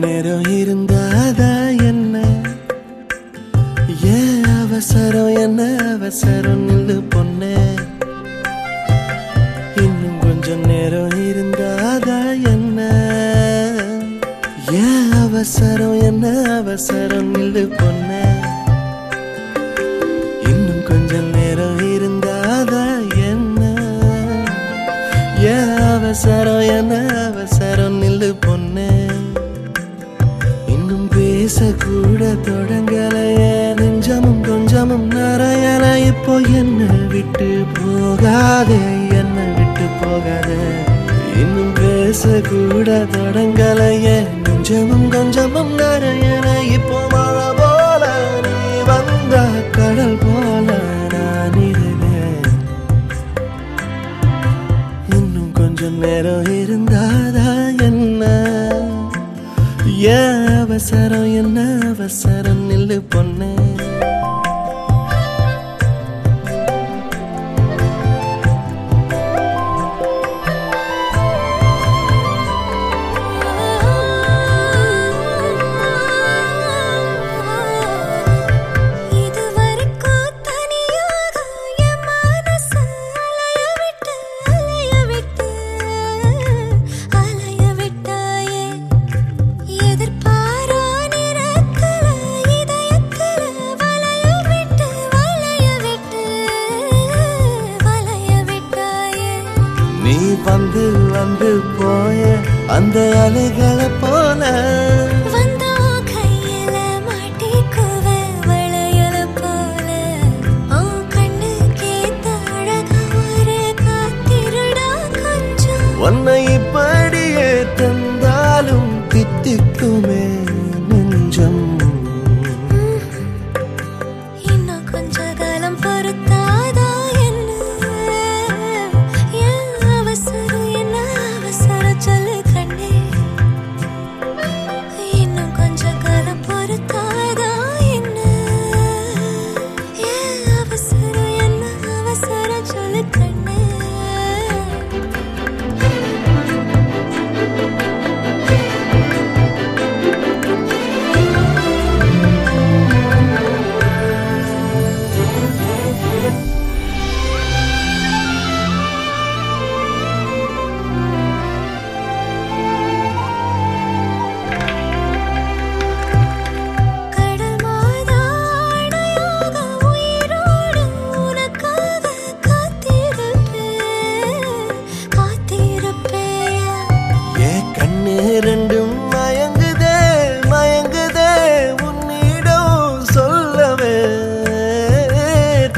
நேரம் இருந்தாதா என்ன? ஏன் அவசரம் என்ன அவசரம் நில்லு பொண்ணு? இன்னும் கொஞ்சம் நேரம் இருந்தாதா என்ன? ஏன் அவசரம் என்ன அவசரம் நில்லு பொண்ணு? இன்னும் கொஞ்சம் நேரம் இருந்தாதா என்ன? ஏன் அவசரம் என்ன அவசரம் நில்லு பொண்ணு? பேசக்கூட தொடங்கலையே. நெஞ்சமும் கொஞ்சமும் நிறையல. இப்போ என்ன விட்டு போகாதே என்ன விட்டு போகாதே. இன்னும் பேசக்கூட தொடங்கலையே. நெஞ்சமும் கொஞ்சமும் நிறையல. இப்போ மழை போல நீ வந்த கடல் போல நான் இருவேன் இன்னும் கொஞ்சம் நேரம் இருந்தாதா என்ன? ஏன் அவசரம் என்ன அவசரம் நில்லு பொண்ணே. வந்து போய அந்த அலைகளை போல. வந்தா கையில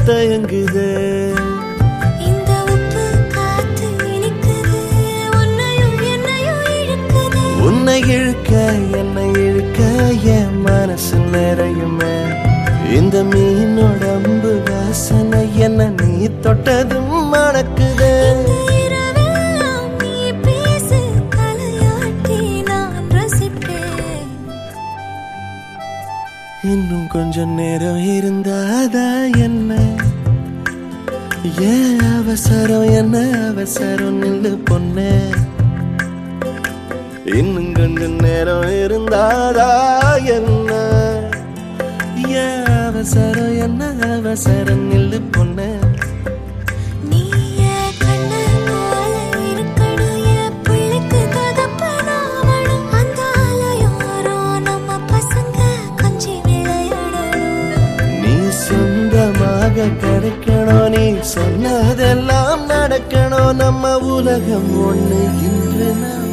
தயங்குதே. உன்னை இழுக்க என்னை இழுக்க என் மனசு நிறையுமே. இந்த மீனோட அம்பு வாசனை என்ன நீ தொட்டதும் மணக்குதே. இன்னும் கொஞ்சம் நேரம் இருந்தாதா என்ன? ஏன் அவசரம் என்ன அவசரம் நில்லு பொண்ணு? இன்னும் கொஞ்சம் நேரம் இருந்தாதா என்ன? ஏன் அவசரம் என்ன அவசரம் நில்லு பொண்ணு? சொந்தமாக கிடைக்கணும் நீ சொன்னதெல்லாம் நடக்கணும். நம்ம உலகம் ஒண்ணு இன்று நான்